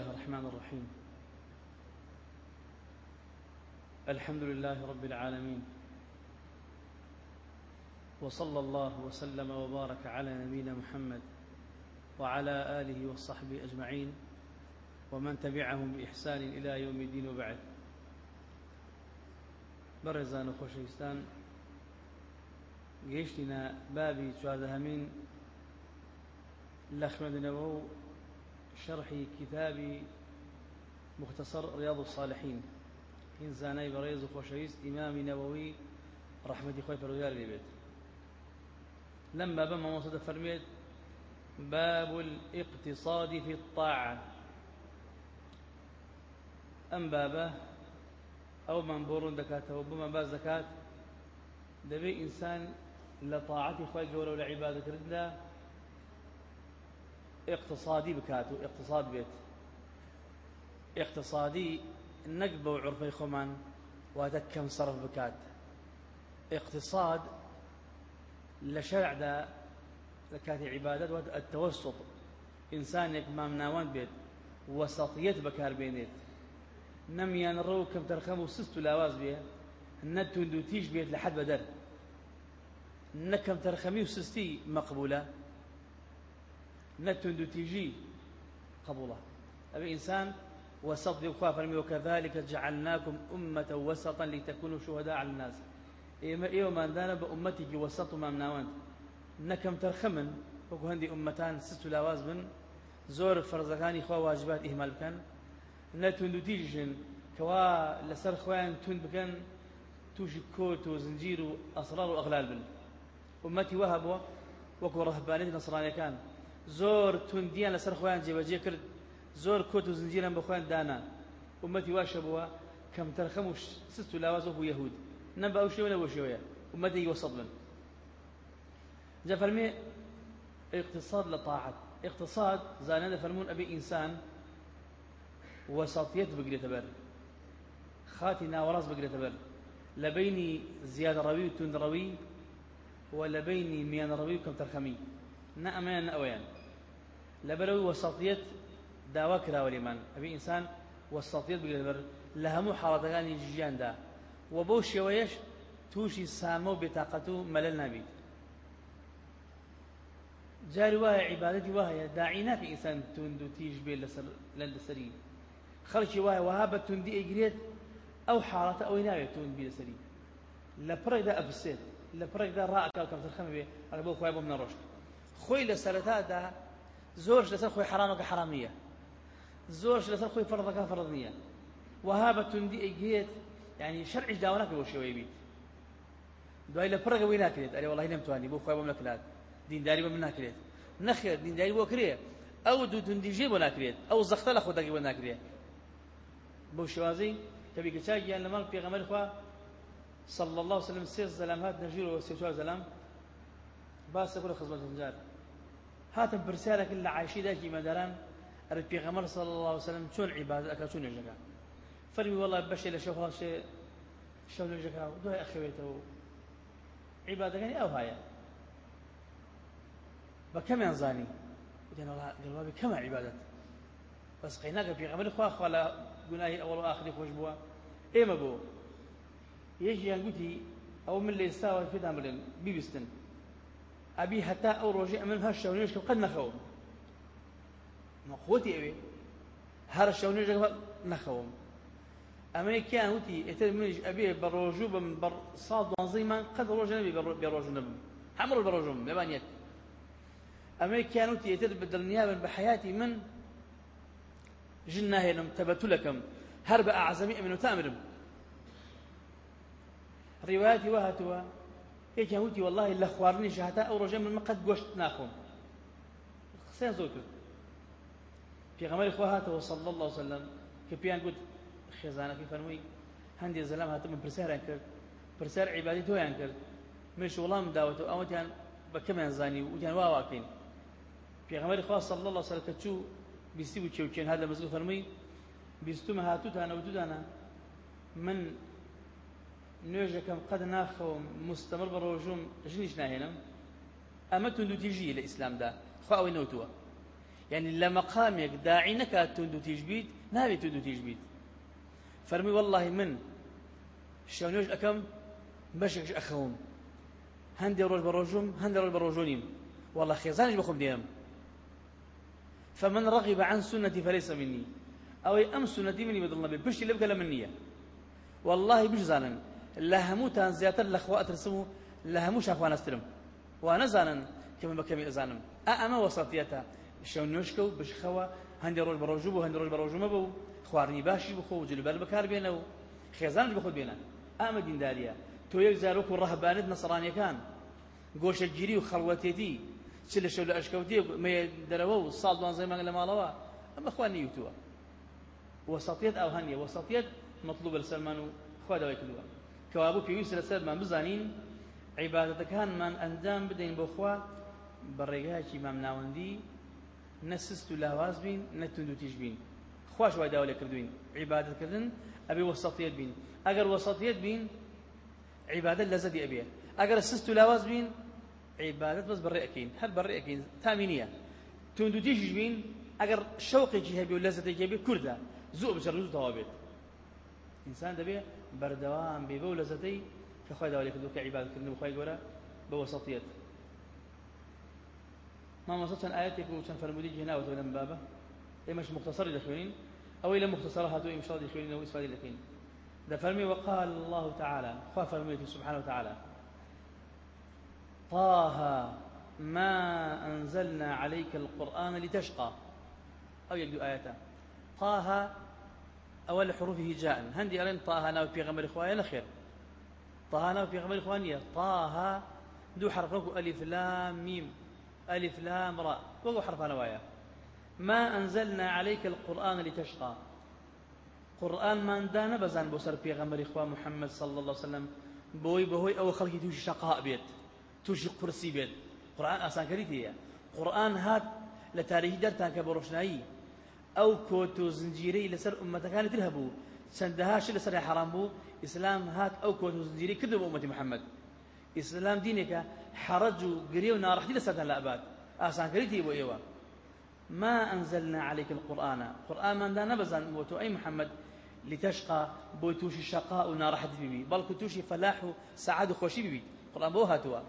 الله الرحمن الرحيم. الحمد لله رب العالمين. وصلى الله وسلم وبارك على نبينا محمد وعلى آله وصحبه أجمعين ومن تبعهم بإحسان إلى يوم الدين وبعد. برزان وخوشيستان گەیشتینە بابی چواردەهەمین لە خوێندنەوە شەرحی کتابی مختصر رياض الصالحين. هین زانای بەڕێز و ئیمامی نەوەوی ڕەحمەتی خۆی پەروەردگار لێبێت لەم بابە مامۆسە دەفەرمێت باب الاقتصاد في الطاعة. ئەم بابە ئەو من بۆڕون دەکاتەوە بمە باز دەکات دەبێ ئینسان لە طاعەتی خۆی گەورە و اقتصادی بکات و اقتصاد بێت اقتصادی نەک بەو عرفەی خۆمان سەرف بکات اقتصاد لە شەرعدا لە کاتی عیبادەت واتە التوسط. ئینسانێک مامناوان بێت وەسەڵیەت بەکاربێنێت نەمیان ڕەو کەم تەرخەم و سست و لاواز بێ نەتوند و تیش بێت لە حەد بەدەر نەکەم تەرخەمی و سستی مەقبولە نەتوند و تیژی قبولە ئەبێ ئینسان وسط فرمي وكذلك جعلناكم أمة وسطا لتكونوا شهداء على الناس. إيما إيما ما دانا بأمتك وسط ما مناوانت نكم ترخمن وكو هندي أمتان ست لاواز بن. زور فرزقاني خوا واجبات إهمال بكن. نتوندو تيجن كوا لسر خوان توند بكن. توشي كوت وزنجير وأسرار وأغلال بن. أمتي وهبوا وكو رهبانية نصرانية كان. زور تونديان لسر خوان جيباجي كرد. زۆر کۆت و زنجیرم بخۆیان دانا. ومەتی واشە بووە کەم تەرخەم و بوو یەهود نە بە ئەو شێوە لەوە شێوەیە ومەتی وەسەڵ بن جا اقتصاد لە اقتصاد زانە دەفەرمون ئەبێ ئینسان وەسەڵیەت بگرێتە بەر خاتی ناوەڕاست بگرێتە بەر لە بینی زیادەڕەوی و توندڕەوی و لە بینی میانڕەوی و کەم تەرخەمی نە لەبەرەوەی وەسەڵیەت داوا کراوە لێمان ئەبێ ئینسان وەسەڵیت بگرێت بەر لە هەموو حاڵەتەکانی ژیاندا و بەو شێوەیەش تووشی سامە و بێتاقەت و مەلەل نابیت جاری وایە عیبادەتی وایە داعی ناکە ئینسان توند و تیژ بێت لەسەر لەندەسەری خەڵکی وایە وها بە توندی ئەیگرێت ئەو حاڵەتە ئەوەی ناوێت توند بی لەسەری لە پڕێکدا ئەفسێت لە پڕێکدا ڕائکا کەمترخەمە بێ ئەگە بۆ خۆی بۆم نەڕۆشت خۆی لە سەرەتادا زۆرش لەسەر خۆی حرامەکە حرامیە زۆرش لەسەر خۆی فەرضەکە فەرض نییە وها بە توندی ئەیگێت ینی شەرعیش داوا ناکە بۆ شێوەی بیت دوای لە پڕەکە وی ناکرێت ئەرێ وڵی نەمتوانی بۆ خۆی بۆم نەکرات دینداری بە من ناکرێت نەخێت دینداری بۆ کرێ ئەو دوو توندیژێ بۆ ناکرێت ئەو زەختە لە خۆتەکەی بۆ ناکرێت بۆ شێوازەی کە بیکەچاکیان لە ماڵ پێغەمبەر خوا صلى الله عليه وسلم سير زلام هات نجير وسيتوار زلام باس يقول خزمة زنجار هات برسالك إلا عايشي داكي مداران أرد بيغمر صلى الله عليه وسلم شون عبادة أكا شون يجكا فرمي والله بشي لشوف هذا شيء شون يجكا دوهي أخويته عبادة يعني أو هاي؟ بكم ينزاني؟ قلت والله قال بكم عبادة؟ بس قيناك بيغمر خوا خلا قناهي أول وآخر خوش بوا إيه ما بو؟ يجي يقولي من أبي حتى أو رجع من هالشونيش قد نخوم مقوتي أبي هر الشونيش نخوم أما كان وتي يتر منج أبي بروجو من بر صاد وانزيما قد روج نبي بروجو نبي. حمر بروجو يبانيت أما كان وتي يتر بدل نيابا بحياتي من جناه لم تبتلكم هرب أعزمي من تأمرم. ڕیواەتی وە وتی والله لە خواردنی هەتا ئەو ڕۆژە من قەت گۆشت ناخۆم. قسەیان زۆر کرد. پێغەمبەری خوا هاتەوە صلی الله وسلم کە پێیان گوت خێزانەکەی فەرمووی هەندێک زەلام هاتە من پرسیاریان کرد. پرسیار عیبادی تۆیان کرد. مش وەڵام داوەتەوە ئەوەتیان بە کەمیان زانی و وتیان وا واکەین. پێغەمبەری خوا صلی الله وسلم کە چوو بیستی بوو چێوچێن هات لە مزگەوت فەرمووی وتودانە من نوێژەکەم قەد ناخەوم مستەمر بە ڕۆژوم ژنیش ناهێنم ئەمە تونند و تیژی لە ئیسلامدا خوا ئەوەی نەوتووە یعنی لە مەقامێک داعی نەکات تونند و تیژ بیت نابێت تونند و تیژ بیت فەرمی والله من شەو نوێژ ئەەکەم بەشێکش ئەخەوم هەندێک ڕۆژ بە ڕۆژوم هەندێک ڕۆژ بە ڕۆژۆ نیم والله خێزانش بخۆم دێنم فمن رغب عن سنتي فليس مني. ئەوەی ئەم سنەتی منی بەدڵ نەبێت پشتی لێ بکە لە من نییە والله بشزانن لە هەمووتان زیاتر لە خوا ئەترسم و لە هەموو شاخوانەسترم. وا نەزانن کە من بەکەمی ئەزانم. ئا ئەمە وەسەتیەتە شەو نوێشکە و بشخەوە هەندێک ڕۆژ بە ڕۆژوو بوو هەندێک ڕۆژ بە ڕۆژومە بوو خواردنی باشی بخۆ و جلوبەر بەکار بێنە و خێزانش بخۆت بێنە. ئامە دینداریە. تۆ یەک زارۆک و ڕەهبانت نەسەڕانیەکان گۆشەگیری و خەڵوەتێتی. چ لە شەو لە ئەشکەوتی دەرەوە و ساڵ دوانزەی مانگ لە ماڵەوە. ئەمە خوا نیوتووە وەسەڵیت ئەو هەنیە وەسەڵیت مطلوب لەسەرمان و خوا داوای کردووە. کەوابوو پێویست لەسەرمان بزانین عیبادەتەکانمان ئەنجام بدەین بۆ خوا بە ڕێگایکی مام ناوەندی نەسست و لاواز بین نەتوند و تیژ بین خوش وای داوا لێ کردوین عیبادەتکردن ئەبێ وەسەڵیت بین ئەگەر وەسەڵیت بین عیبادەت لەزەدی ئەبێ ئەگەر سست و لاواز بین عیبادەت بەس بەڕێ ئەەکەین هەر بەڕێ ئەەکەین تامی نییە تونند و تیژ بین ئەگەر شەوقێکی هەبێ و لەزەتێکی هەبێ کووردە زوو ئینسان دەبێ بەردەوام بێ بە و لەزەتەی کە خۆی داوا لێ کردو کە عیبادەتکردن بخوای گەورە بە وەسەڵیت مامۆستا چەند ئاەتێک و چەند فەرمودی هێناوەتەوە لەم بابە. ئێمەش مختصری دەخوێنین ئەوەی لە مختصرە هاتوو ئیمشاء دەخوێنینەوە ئیسفادی دەکەین دەفەرمی وقال الله تعالى خوا فەرموویەتی سبحانه وتعالى طه ما أنزلنا عليك القرآن لتشقى. أو يبدو آياته. طه أول حروفه جاء. هندي أرين طه ناو في غمر إخواني نخير طه ناو في غمر إخواني. طه دو حرف نكو ألف لام ميم. ألف لام راء. وقو حرف نوايا ما أنزلنا عليك القرآن لتشقى. قرآن ما دانا بزان بوسر في غمر إخوان محمد صلى الله عليه وسلم. بوي بوي أو خلقي توش شقاء بيت. توشی قورسی بێت قورآن ئاسانکەری تەیە قورآن هات لە کە بە ڕۆشنایی ئەو کۆت و زنجیرەی لەسەر ئومەتەکانی تر هەبوو چەندەهاش لەسەر حرام ئیسلام هات ئەو کۆت و زنجیرەی کردو بە ئومەتی محەممەد ئیسلام دینێکە حەرەج و گرێ و ناڕەحتی لەسەرتان لە ئەبات ئاسانکەری تێ بۆ ئێوە ما أنزلنا عليك القرآن. قرآن من دا نبزن موتو أي محمد. لتشقى بوتوشي شقاء ونار بيبي. بل كتوشي فلاح سعاد خوشي بيبي. قرآن بو هاتوا.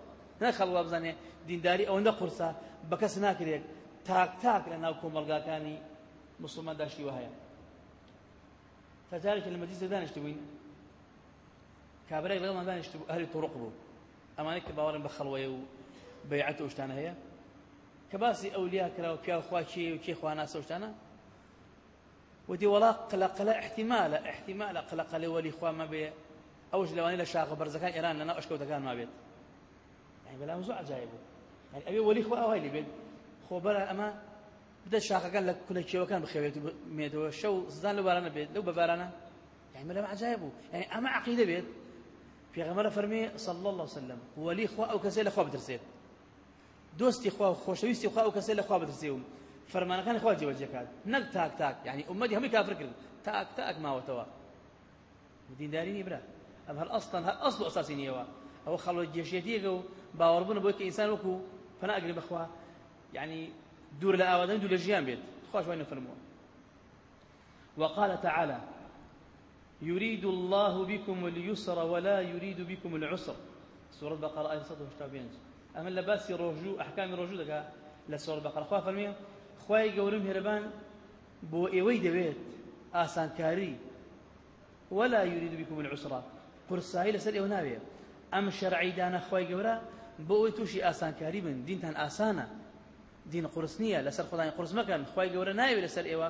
نەخەڵ وا بزانێ دینداری ئەوەندە قورسە بە کەس ناکرێت تاک تاک لە ناو کۆمەلگاکانی مسلمان داشتی وە هەیە تاجارێکی لە مەجلیسە دانیشت بووین کابرای بەڵمان دانیشت بوو ئەهلی توڕق بوو. ئەمانەی کە باوەڕن بە خەڵوەیە و بەیعەت و شتانە هەیە. کە باسی ئەولیا کراوە پیا خوا کێ و کێ خوا ناسە شتانە؟ ودي ولا قلقلة احتمال احتمال قلقلة ولي خوا ما بي أوش لواني لشاق برزكان إيران لنا أشكو كان ما بيت يعني بلا موضوع عجائب يعني أبي ولي خوا أوهي بيت خو برا أما بدأ شاق قال لك كل شيء وكان بخير ميت وشو زدان لو بارانا بيت؟ لو ببارانا؟ يعني بلا عجائب يعني أما عقيدة بيت. في غمرة فرمي صلى الله عليه وسلم. ولي خوا أو كسيل خوا بترسيت دوستي خوا خوشويستي خوا أو كسيل خوا بترسيهم. فرمان كان خوا كاد نق تاك يعني أمتي هم كافر كذا تاك تاك ما وتوا ودين دارين إبرا أم هل أصلا هل أصل أساسي نيوا؟ أو خلوا الجيشيتي أو باوربنا بوك إنسان وكو. فأنا أقرب دور لآوادن دور لجيان بيت. خواش وين فرموا وقال تعالى يريد الله بكم اليسر ولا يريد بكم العسر. سورة البقرة آية 185 أما لباسي رجوع أحكام الرجوع دكا لسورة البقرة. خوا فرمي خواي قورم هربان بو إيوي دبيت آسان كاري ولا يريد بكم العسرة قرصاهي لسر إيو نابيه ئەم شەرعی دانا خۆی گەورە بۆ ئەوی تووشی ئاسانکاری بن دینتان ئاسانە دین قرس نییە لەسەر خۆدانی قرس مەکەن. خۆی گەورە ناوێت لەسەر ئێوە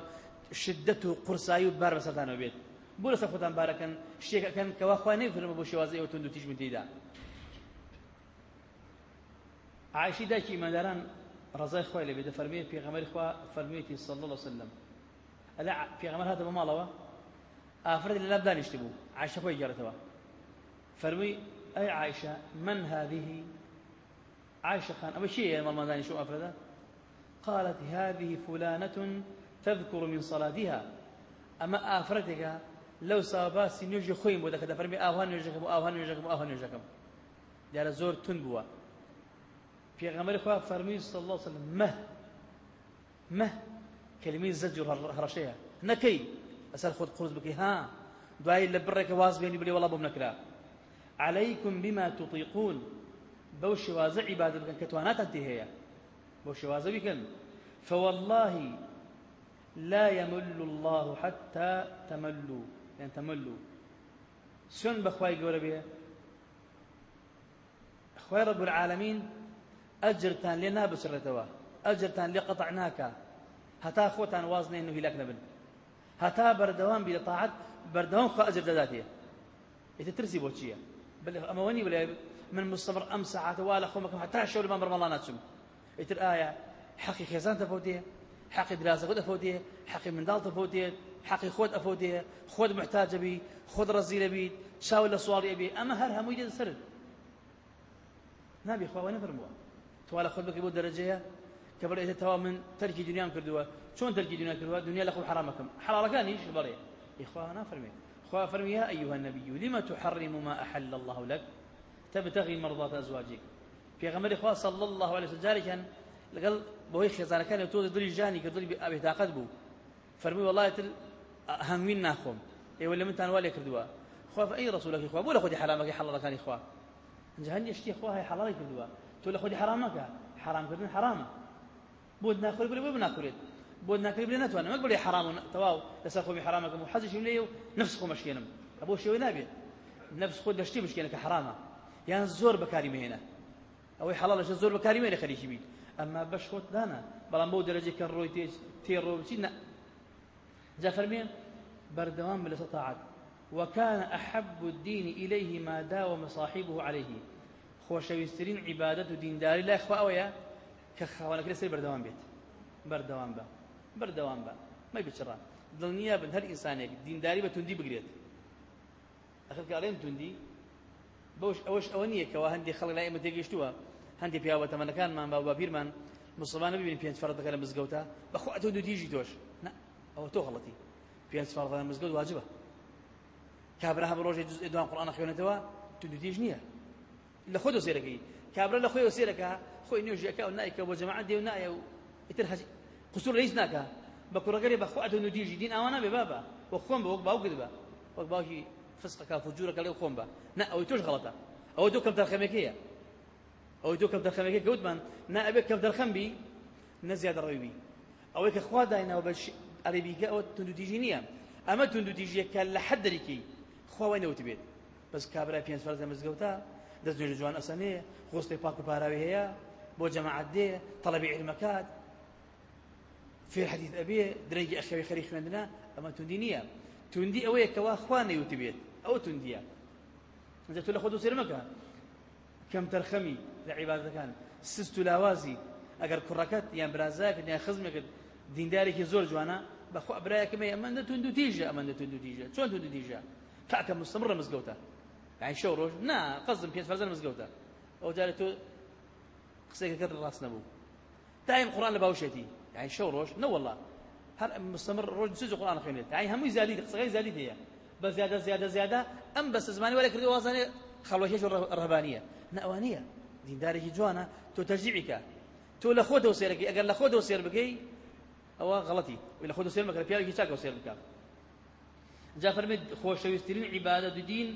شدت و قورسایی و بار بەسەرتانەوە بێت. بۆ لەسەر خۆتان بارەکەن شتێکەکەن کەوا خوا نەیفرمە بۆ شێوازی ئەوە تونند و تیژ من تێیدا عایشی دایکی ئیمانداران ڕزای خۆی لە بێدە فەرمیێت پێغەمەری خوا فەرمیێتی سەڵ الله وسلم. ئەلا پێغەمەر هاتە بە ماڵەوە؟ ئافرەت لە لەب دانیشت بوو. عایشە خۆی گەڕێتەوە. فەرمووی ئەی عایشە من هذه؟ عائشة خان أبو شيء ما داني شو أفرده قالت هذه فلانة تذكر من صلاتها. أما أفردك لو ساباس نيجي خويم بودا كذا فرمي آوهان نيجيكم آوهان نيجيكم آوهان نيجيكم دار زور تنبوا في غمر خواه فرمي صلى الله عليه وسلم مه مه كلمة زجر هرشيها نكي أسأل خذ خرز بكي ها دعاي لبرك واز بيني بلي والله بمنكرا عليكم بما تطيقون. بەو شێوازە عیبادە بکەن کە بەو شێوازە فوالله لا يمل الله حتى تملوا. يعني تملوا. سن بخواي گەورە بێ خوای رب العالمين ئەجرتان لێ نابچڕێتەوە ئەجرتان لێ قەتع ناکە هەتا خۆتان واز نێن و هیلاک نەبن هەتا بەردەوام بی لە تاعەت بەردەوام خوا ئەجر دەداتێ ئێتە ترسی بۆ چییە ئەمەوەنی بڵێ من مستمر أم ساعات ولا خومك حتى شو لما برمضان ناتشم يتر آية حقي خزان تفوتيه حقي دراسة خود أفوتيه حقي من دال تفوتيه حقي خود أفوتيه خود محتاج بي خود رزيل بي شاول لسوالي أبي أما هر هم يجد سر نبي خوا ونفرموا توالا خود بك يبود درجة كبر إذا توا من ترك دنيا كردوا شون ترك دنيا كردوا دنيا لكم حرامكم. حلال كان إيش بريه إخوانا فرمي. إخوا فرمي يا أيها النبي لما تحرم ما أحل الله لك؟ تبتغي مرضات أزواجك. غمر إخوة صلى الله عليه وسلم جاري لقال بوي خزانة كان يتوضي ضري جاني كضري أبي تاقد بو. فرمي والله تل همين ناخم إيه ولا من تنوالي كردوا خوا أي رسولك إخوة بولا خدي حرامك حلال كان إخوة جهني اشتي إخوة هي حلال كردوا تقول خدي حرامك حرام كردن حرام بود ناكل بلي بود ناكل بود ناكل بلي نتوانا ما تقول حرام تواو لسخو بحرامك محزش ليه نفسكم مشكينم أبو شيء نابي نفس خود دشتي مشكينك حرامه. یان زۆر بەکاری مهێنە ئەوەی حەڵالەشە زۆر بەکاری مێنە خەریکی بیت ئەمما بەش خۆت دانا بەو دەرەجێ کە ڕۆی تێڕۆ بچی نە جا فەرمێن بەردەوام بە لەسە وكان أحب الدين إليه ما داوم صاحبه عليه. خۆشەویستترین عیبادەت و دینداری لای خوا ئەوەیە کە خاوەنەکە لەسەر بەردەوام بێت بەردەوام بە بەردەوام بە مەی بچڕان دڵنییا بن هەر ئینسانێک دینداری بە توندی بگرێت ئەخر کارێن توندی بەوش ئەوەش ئەوە نییە کەەوە هەندێک هەندێک پیاوە تەمەنەکانمان با باپیرمان مسلمانە ببین پێنج فەرەتەکە لە مزگەوتە بەخوا تۆ دوو دیژی تۆش. ئەوە تۆ غڵەتی پێنج فەرەتە لە مزگەوت واجبە. کابرا هەم ڕۆژێ جزء دوان قورآن خوێنێتەوە تو دوو دیژ نییە. لە خۆ سێرەکەی. کابرا لە خۆی سێرەکە خۆی نوێژیەکە و نایکە بۆ جەماعەت دێ و نایە و ئیتر حەجی قسوور لەیس ناکە. بە کوڕەگەری بەخوا تۆ دوو دیژی دین ئەوانە بێ بابە وە خۆم بە وەک باوکت بە. وەک باوکی فسقەکە فجوورەکە لێو خۆم بە نە ئەوەی تۆش غەڵەتە. ئەوە دوو کەم دەرخەمێکەیە ئەوەی دوو کەم دەرخەمێکی گەوتمان نا ئەبێت کەم دەرخەم بی نەزیاد ڕێوی ئەوەی کە خوا داینەوە بە عەربیکە ئەوە توندوتیژی نییە ئەمە توندوتیژیەکە لە حەد دەریکەی خواوای نەوت بێت بەس کابرای پێنج فەرزە جوان ئەسەنێ خۆستی پاک و پاراوی هەیە بۆ جەماعەت دێ تەڵەبی علمەکات فێر حەدیث ئەبێ درەنگی ئەخەوی خەری خوێندنە ئەمە توندی نییە توندی ئەوەیە کەوا خوا نەیوت بێت ئەو توندیە ئەجا تۆ لە کەم تەرخەمی لە عیبادەکان سست و لاوازی ئەگەر کوڕەکەت یان برازایەکەت یان خزمێکت دیندارێکی زۆر جوانە بەخوا برایەکەمە ئەمەندە تونند و تیژە ئەمەندە تونند و تیژە چۆن تونند و تیژە کاکە مستەمڕە مزگەوتە یعنی شەو ڕۆژ نا قەزم پێنج فەرزەن مزگەوتە ئەو جارێت تۆ قسێکەکەت ڕاست نەبوو دایم قورآن لە باوشێتی یعنی شەو ڕۆژ نەوەڵا هەر مستەمر ڕۆژ سوز قورآن خوێنێت یعنی هەمووی زیادی قسەکەی زیادی هەیە بە زیادە زیادە زیادە ئەم بەس زمانی وەرە کردی وازانێ خەڵوەکێش ڕهبانیە نەوانیە دیندارێکی جوانە تۆ تەرجیعیکە تۆ لە خۆ دەو سێرەکەی ئەگەر لە خۆ دەو سێر بکەی ئەوە غەڵەتی لە خۆ دەو سێر مەکە پیاوێکی چاکە سێر بکە جا فەرمێت خۆشەویستترین عیبادەت و دین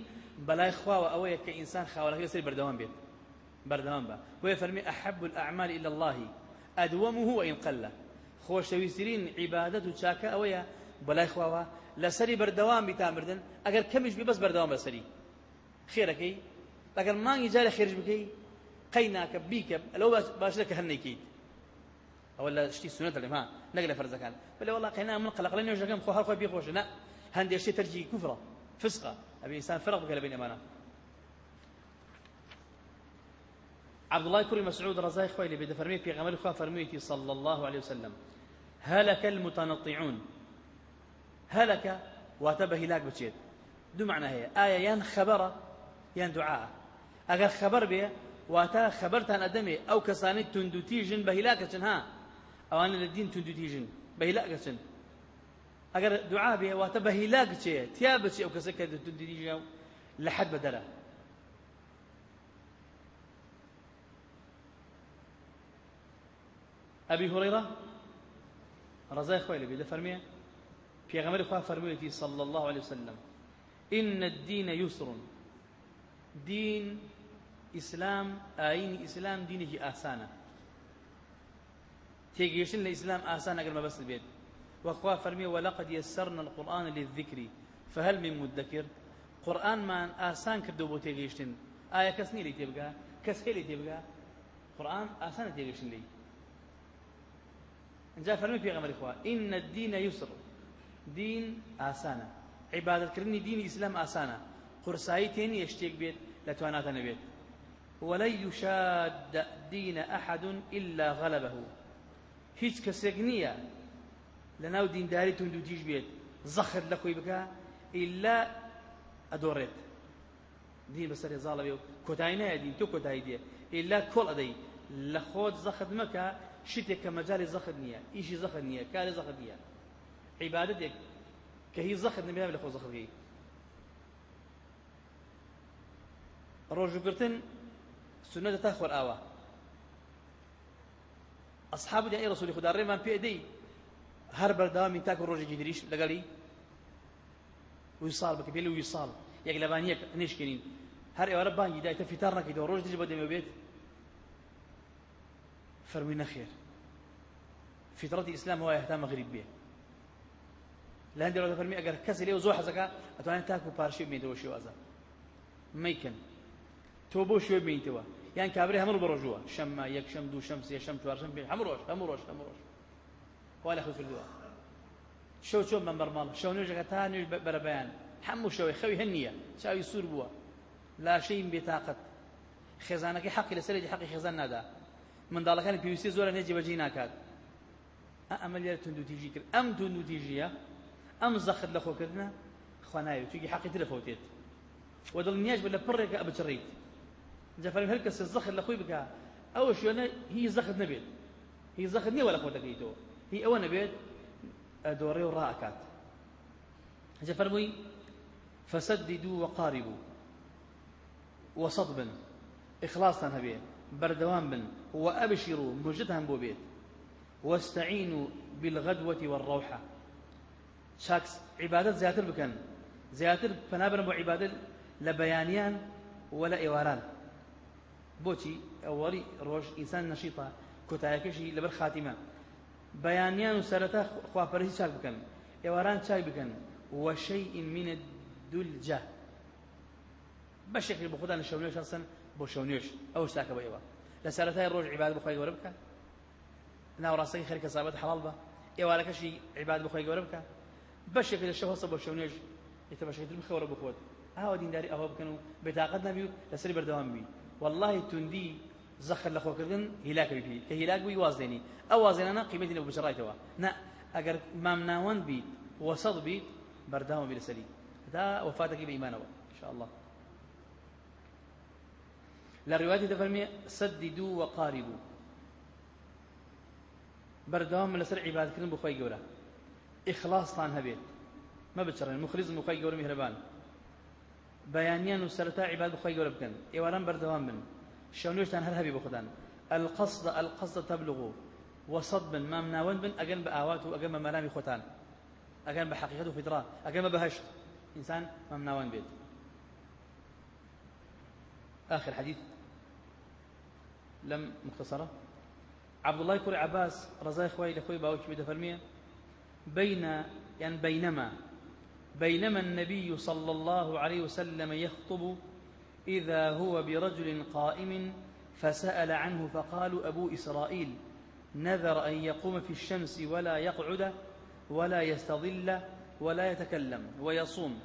بەلای خواوە ئەوەیە کە ئینسان خاوەنەکەی سەر بەردەوام بێت بەردەوام بە بۆیە فەرمی ئەحب الأعمال إلى الله. أدومه وإن قل. خۆشەویستترین عیبادەت و چاکە ئەوەیە بەلای خواوە لەسەری بەردەوام بیتامردن ئەگەر کەمیش بی بەس بەردەوام بەسەری خێرەکەی ئەگەر مانگی جارە خێرش بکەی قەی ناکە بیکە لەو باشە کە هەنێکیت ئەوە لە شتی سنەتە لێما نەک لە فەرزەکان بەڵێ وڵا قەینا من قەلەقلە نوێژەکەم خۆ هەر خۆی پێخۆشە نە هەندێک شتێ تەرجی کوفرە فسقە ئەبێ فرق بکە لە بین عبد الله كريم مسعود رضاي خوي اللي بدفرمي في غمر خوا فرميتي صلى الله عليه وسلم. هلك المتنطعون. هلك واتبه هلاك بتشيت دو معنى هي. آية ين ين دعاء. أجر خبر به واتا خبرتان أدمي أو كساني تندوتيجن بهلاكة ها؟ أو أنا الدين تندوتيجن بهلاكة أجر دعاء به واتا بهلاكة تيابتي أو كسكة تندوتيجن لحد بدله أبي هريرة رضي خويل بيده فرميه في غمر فرميتي صلى الله عليه وسلم إن الدين يسر دين إسلام آين إسلام دينه آسانة تيجيشن الإسلام آسانة قبل ما بس البيت. وأخوة فرمي ولقد يسرنا القرآن للذكر فهل من مدكر؟ قرآن ما آسان كردو بو تيجيشن. آية كسني لي تبقى كسهي لي تبقى قرآن آسانة تيجيشن لي. جاء فرمي في غمر إخوة إن الدين يسر. دين آسانة عبادة كرني دين الإسلام آسانة قرصاي تيني يشتيك بيت. لتوانات نبيت ولن يشاد دين أحد إلا غلبه. هیچ کەسێک نییە لە ناو دینداری تونند و دیش بێت زەخت لە خۆی بکە ئیلا ئەدۆڕێت دین بەسەر زاڵە بێ و کۆتایی نایە دین. تۆ کۆتایی دێ ئیلا کۆڵ ئەدەی لە خۆت زەخت مەکە شتێک کە مەجای زەخت نییە ئیشی زەخت نییە کاری زەخت نییە عیبادەتێک کە هی زەخت نبێ لە خۆ زەختگەی ڕۆژوگرتن سنەتە تا خۆر ئاوە ئەصحاب دیانی ڕسولی خدا ڕێمان پێ دەی هەر بەرداوامی تاکو ڕۆژێکی دریش لەگەڵی وی ساڵ بکە پێ وی ساڵ یەک لەبانیەک نێشکێنین هەر ئێوارە بانگی دایتە فیتار نەکەیتەوە ڕۆژ دیش بە دەمێ بێت فەرمووی نەخێر فیتڕەتی ئیسلام وایە هەتا مەغریب بێ لە هەندێک ڕۆژە فەرمی ئەگەر کەسی لێو زۆر حەزەکە ئەتوانێت تاکو پارشی بمێنیتەوە شێوازە مەیکن تۆ بۆ شوێ بمێنیتەوە یان کابرای هەموو بە ڕۆژووە شەممە یەک شەم دوو شەم سێ شەم چوار شەم پێ هەموو ڕۆژ هەموو ڕۆژ هەموو ڕۆژ. وا لە خۆی کردووە. شەو چۆن بەم بەرماڵ شەو نوێژەکە تا نوێژ بەرەبەیان هەموو شەوەی خەوی هەن نییە. چاوی سوور بووە. لاشەی بێتاقەت خێزانەکەی حەقی لەسەرێکی حەقی خێزان نادا. منداڵەکانی پێویستی زۆرە نێجی بەجێ ناکات. ئەمە لێرە تونند و تیژی کرد. ئەم تونند و تیژیە ئەم زەخت لە خۆکردنە خوا ناوێت چونکی حەقی تر لەخۆتێت و دڵنیاش بە لە پڕێکە ئەبچڕیت. جەفەرمی هەر کەس زەخت لە خۆی بکە ئەوە شوێنە هی زەخت نەبێت هی زەخت نییە لە خۆتەکەیتەوە هی ئەوە نەبێت ئەدۆڕێ و ڕائکات جەفەرمووی فسددوا وقاربوا. بن إخلاصا هبيه بردوان بن وأبشروا مجدها بو بيت. واستعينوا بالغدوة والروحة شاكس عبادات زياتر بكن. زياتر فنابر بو عبادات لبيانيان ولا إيواران. بۆچی ئەوەڵی ڕۆژ ئینسان نەشیتە کۆتایەکەشی لەبەر خاتیمە. بەیانیان و سەرەتا خواپەرهی چاک بکەن. ئێواران چاک بکەن. وەشەی ئینمینە دولجە بەشێکی بە خوددان لە شەونێش هەسن بۆ شەونێش ئەوش تاکە بەەوە لە سەرەتای ڕۆژ عیبات بخۆی گەورە بکە. ناوڕاستەی خەر کەسابەت حەڵ بە. ئێوارەکەشی عیبات بخۆی گەورە بکە. بەشێکی لە شەوەسە بۆ شەونێش یتە بەشێتر بخەوە بخۆت. ئاوە دینداری ئەوە بکەن و بێتاقەت نەبی و لەسری بەردەوام بی والله توندی زەخر لە خۆکردن هیلاک بی کە هیلاک بووی وازێنی ئەو وازێنانە قیمەتی لە بچڕایتەوە نه ئەگەر مام ناوەند بیت وەسەڵ بیت بەرداوە بی تا وفاتێکی بە إن شاء الله. لە ڕواتی دەفەرمێ سددوا وقاربوا. بەردەوام لەسەر عیبادکردن خۆی گەورە ئیخلاصتان هەبێت ما بچڕێن مخلص بۆ خۆی گەورە میهرەبان بەیانیان و سەرەتا عیباد بخۆی گەورە بکەن ئێواران بەردەوام بن. شەونێشتان هەر هەبی بخدان. القصد القصد تبلغ وصد بن. مام ناوند بن. ئەگەن بە ئاوات و ئەگەن بە مەرامی خۆتان ئەگەن بە حقیقەت و فیدرا ئەگەن بە بەهشت آخر حديث. لم مختصرة. عبد الله كوري عباس رضاي خوي لخوي باوكي بدا فرمية بين يعني بينما بينما النبي صلى الله عليه وسلم يخطب إذا هو برجل قائم فسأل عنه فقالوا أبو إسرائيل نذر أن يقوم في الشمس ولا يقعد ولا يستظل ولا يتكلم ويصوم.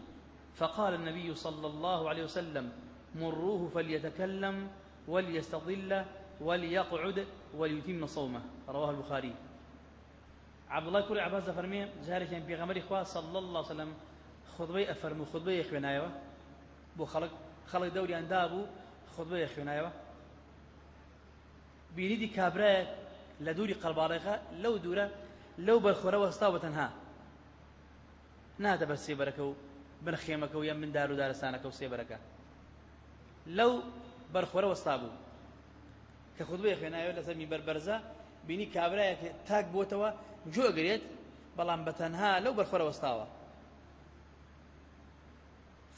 فقال النبي صلى الله عليه وسلم مروه فليتكلم وليستظل وليقعد وليتم صومه. رواه البخاري. عبد الله كل عباس فرمي جاري كان بيغمر إخوة صلى الله عليه وسلم خودبەی ئەفەرم و خودبەیە خوێنایەوە بۆ خەڵک خەڵک دەوریان دابوو خودبەیە خوێنایەوە بیریدی کابراە لە دووری قەلباڕێخە لەو دوورە لەو بەرخۆرە وەستا بە تەنها نادە بە سێبەرەکە و بنخێمەکە و یە مندار و دارستانەکە و سێبەرەکە. لەو بەرخۆرە وەستا بوو کە خودبەیە خوێنایەوە لەسەر میبەر بەرزە بینی کابراەیەک تاک بۆتەوە جۆگرێت بەڵام بەتەنها لەو بەرخۆرە وەستاوە.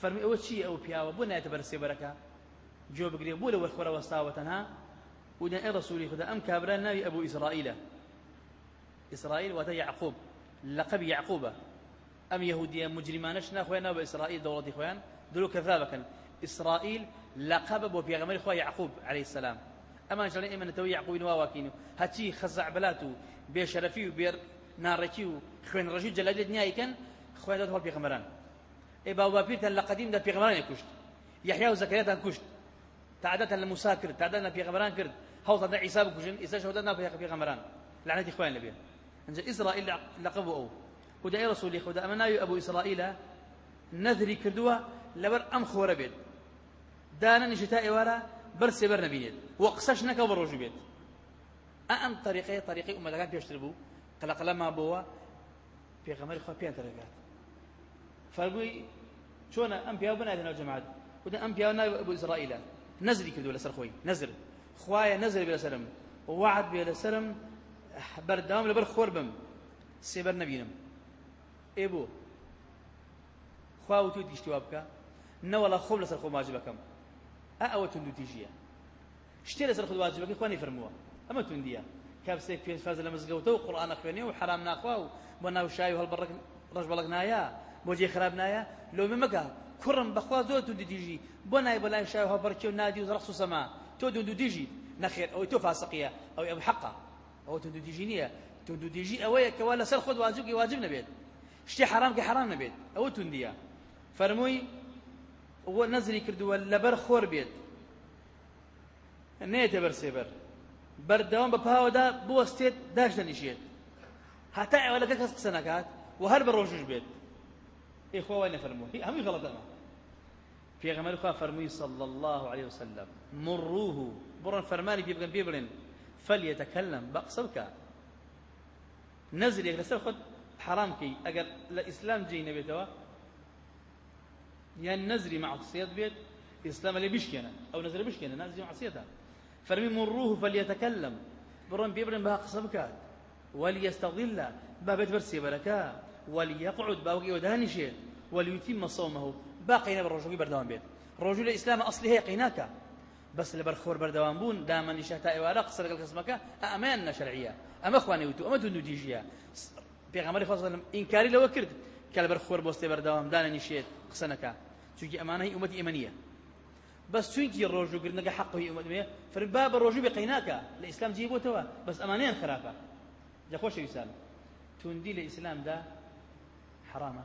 فەرمی ئەوە چی ئەو پیاوە بۆ نایەتە بەر سێبەرەکە جۆ بگرێ بۆ لە وەرخۆرە وەستاوە تەنها ودا اي رسولي خدا ام كابران نبي ابو اسرائيل اسرائيل وتا يعقوب لقب يعقوب ام يهوديه مجرمانش ناخويا ابو اسرائيل دولتي خوان دلو كذابك اسرائيل لقب ابو بيغمر خو يعقوب عليه السلام. اما جل ايمن تو يعقوب نواواكينو هاتي خزع بلاتو بشرفي وبير ناركيو خوين رجل جلال الدنيا كان بابا بيرتن لقديم ده بيغمران يكشت. يحيى وزكريا كشت. تعدت لموسى كرد تعدت بيغمران كرد. هەوڵ دە عیسا بکوژن ئێستا شەودا ناپەیە پێغەمبەران لعنەتی خوایان لەبێ ئەنجە ئیسرائیل لەقب ئەو خدا ئەی ڕسولی خدا ئەمە ناوی ئەبوو ئیسرائیلە نەذری کردووە لەبەر ئەم خۆرە بێت دانە نیشی تا ئێوارە بەر سێبەر نەبینێت وە قسەش نەکە بە ڕۆژ بێت ئەم طریقەیە طریقی ئومەتەکان پێشتر بوو قەلەقەلەما بووە پێغەمەری خوا پێیان تەرەگات فەرمووی چۆنە ئەم پیاو بناتێنەوە جەماعەت ودا ئەم پیاو ناوی ئەبوو ئیسرائیلە نەزری کردووە لەسەر خۆی نەزر خوايا نزل بلا سلم ووعد بلا سلم بردام لبر خوربم سيبر نبينم. ايبو خواو تو تشتوا بك نولا خوب لسر خو واجبكم أأوى تندو تيجيا. شتي لسر خو واجبك إخواني فرموا. أما تنديا. كابسك في فاز لمزقوته وقرآن أخواني وحرام ناخوا بلغنايا بوجي خرابنايا لو بمكا كرم بخوا زور تندو تيجي بنا بلا شاي وهالبرك ونادي وزرخص سما تو دندو ديجي نخير أو تو فاسقيه أو ابو حقه أو دندو ديجينيه دندو ديجي أو كوالا سر خذ واجبك واجب نبيت شتي حرام حرام نبيت أو تنديا فرموي هو نزري كردو ولا بر خور بيت نيته بر سيبر بردوام بپاودا بوستيت داش دنيشيت حتى ولا كسك سنكات وهر بروجوج بيت إخوة وين فرموي هم غلط أنا. في غمر خوا فرمي صلى الله عليه وسلم مروه برن فرماني بيبغن بيبغن فليتكلم بقصبك نزل يغسل خد حرام كي اگر الاسلام جي نبيتوا يعني نزري معصية بيت اسلام اللي بيشكينا أو نزل بيشكينا نزري معصيتها فرمي مروه فليتكلم برن بيبرن بها قصبك وليستظل بابت برسي بركا وليقعد باوقي ودهني شيء وليتم صومه. باقي نبر ڕۆژوی بەردەوام بێت ڕۆژوو لە ئیسلام ئەسلی هەیە قیناکە بەس لەبەر خۆر بەردەوام بوون دامەنیشە تا ئێوارە قسە لەگەڵ کەسمەکە ئەمەیان نەشەرعیە ئەمە خوانێ وتو ئەمە دون و دیژیە پێغەمبەری خۆ ئینکاری لەوە کرد. کە لەبەر خۆر بۆستێ بەردەوام دانەنیشێت قسە نەکە چونکی ئەمانە هی ئومەتی ئێمە نییە بس چونکی ڕۆژوگرنەکە ئومەت وێ فربا بە ڕۆژوو بێ قیناکە لە ئیسلام بۆتەوە بەس ئەمانەیان خراپە جا خۆشەویستان توندی لە ئیسلامدا حرامە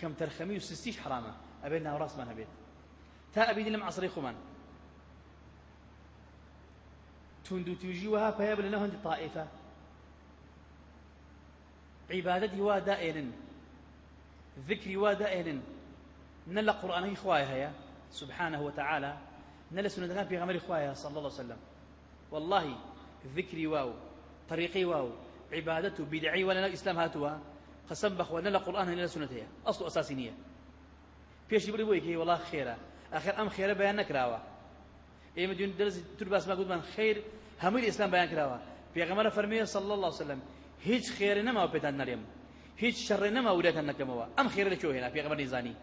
کەم تەرخەمی و سستیش حرامە ئەبێت ناوڕاستمان هەبێت تا ئەبیدی لەم عسری خۆمان تونند و توژی وها پیا بلە نە هەندی تائفە عیبادەتی وا دائێنن ذكري وا دائێنن نە قورآانەی خوای هەیە سبحانه وتعالى. نە لە سنەتەکان پێغەمەری خوایە صلى الله عليه وسلم. والله ذكري واو. طريقي واو. عبادته بدعي ولا الإسلام هاتوا. قسم بخوا نلا قرآن نلا سنة أصل أساسي نية. پێشی بڕی بۆی کە وڵا خێرە ئەخر ئەم خێرە بەیان نەکراوە ئێمە دوێن دەرز تور باسما گوتمان خیر هەمووی ئیسلام بەیان کراوە پێغەمبەر فەرموویە صلی الله وسلم هیچ خێرە نەماوە پێتان نەرێم هیچ شەڕێ نەما ولاتان نەکەمەوە ئەم خێرە لەکوێ هێنا پێغەمبەر نەیزانی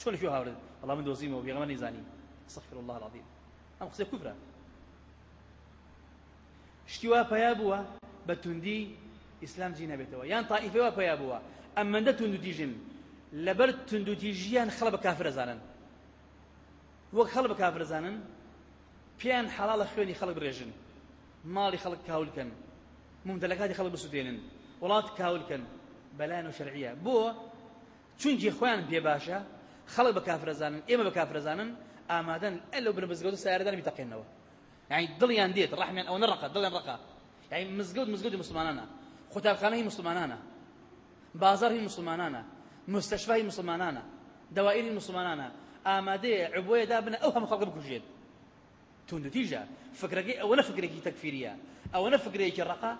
چۆن لەکوێ هاورد. وەڵا من دۆزیمەوە پێغەمبەر نەیزانی استغفر الله العظيم ئەم قسە کوفرە شتی وا پیا بووە بە توندی ئیسلام جی نەبێتەوە یان تائیفە وا و دیژن لەبەر تندوتی ژیان خەڵ بە کافرە زانن خەڵ بە کافرە زانن پێیان حەڵاڵە خوێنی خەڵک برێژن ماڵی خەڵک کاولکەن ممتلەکاتی خەڵک بسووتێنن وڵات کاولکەن بەلایەن و شەرعیە بۆ چونکی خۆیان پێ باشە خەڵک بە کافرە زانن بە کافرە زانن ئامادەن ئەلو بن مزگەوت سیارەدان بیتەقێنەوە یعنی دڵیان دێت ڕحمیان ئەوە نەڕقە دڵیان ڕقا یعنی مزگەوت مزگەوتی مسلمانانە قوتابخانەی مسلمانانە بازاری مسلمانانە مستشفای مسلمانانە دەوائری مسلمانانە ئامادەیە عبۆیە دابنە ئەو هەموو خەڵک بکوژێت توندو تیژە فکرەکەی ئەوە نە فکرێکی تەکفیریە ئەوە نە فکرێکی ڕقا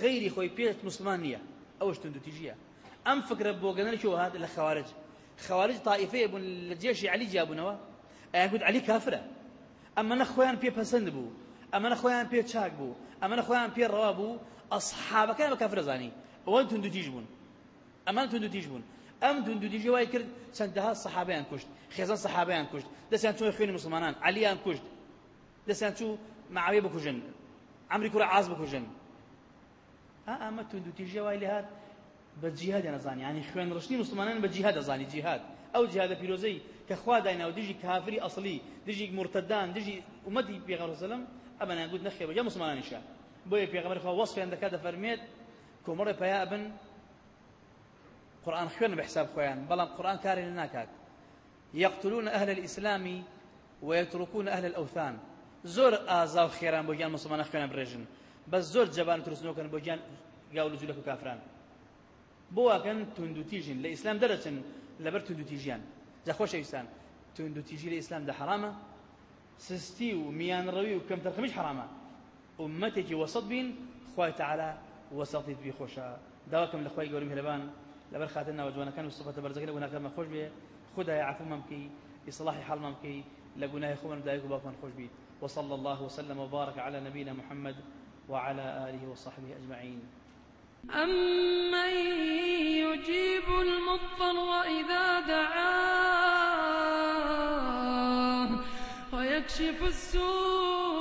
غەیری خۆی پێت مسلمان نییە ئەوەش توندو تیژیە ئەم فکرە بۆ گەنەرەوە هات لە خەوارج خەوارج تائیفەیە بوون لە جێشی علی جیابوونەوە ئەیان علی کافرە ئەمە نە خۆیان پێ پەسەند بوو نە خۆیان پێ ڕەوا بوو ئەصحابەکان بە کافرە زانی ئەوان توندو تیژ بوون ئەمان توندو تیژ بوون ئەم توندو تیژی وای کرد چەندەها سەحابەیان کوشت خێزان سەحابەیان کوشت دەستیان چۆی خوێنی مسلمانان. علیان کوشت دەستیان چوو معاویە بکوژن عمری کوڕە عاز ئەمە توندو تیژی وای لێ هات بە جیهاد نەزانی ینی خوێن ڕشتی مسلمانان بە جیهاد دەزانی جیهاد ئەو جیهادە پیرۆزەی کە خوا دایناوە دژی کافری ئەسڵی دژی مرتدان ومەتی پێغەمبەر سەلەم ئەمە نانگوت نەخێ بە مسلمانانیشە بۆیە پێغەمبەر خوا وەصفیان دەکات دەفەرمێت کۆمەڵی پیا بن قورآن خوێن بحساب خۆیان بەڵام قورآن کاری لە ناکات يقتلون أهل الإسلام ويتركون أهل الأوثان. زۆر ئازا و خێران بۆ گیان مسلمانە خوێنە برێژن بەس زۆر جەبان ترسنەوەکەن بۆ گیان گاول جوولەک و کافران بۆ واکەن توندوتیژین لە ئیسلام دەرەچن لەبەر توندوتیژیان جا خۆشەویستان توندوتیژی لە ئیسلام دە حرامە سستی و میانڕەوی و کەم تەرخەمیش حرامە ئومەتێکی وەسەط بین خوای تعالی وەسەڵیت بی خۆشە داواکەم لە خوای گەورم هێلەبان لەبەر خاتن ناوە جوانەکان و سوفەتە بەرزەکە لە گوناکەمە خۆش بێ خدای بکەی حال ممكي لقناه خوان دايق وباقمان خوش بيت وصلى الله وسلم وبارك على نبينا محمد وعلى آله وصحبه أجمعين. أمن يجيب المضطر إذا دعاه. ويكشف السوء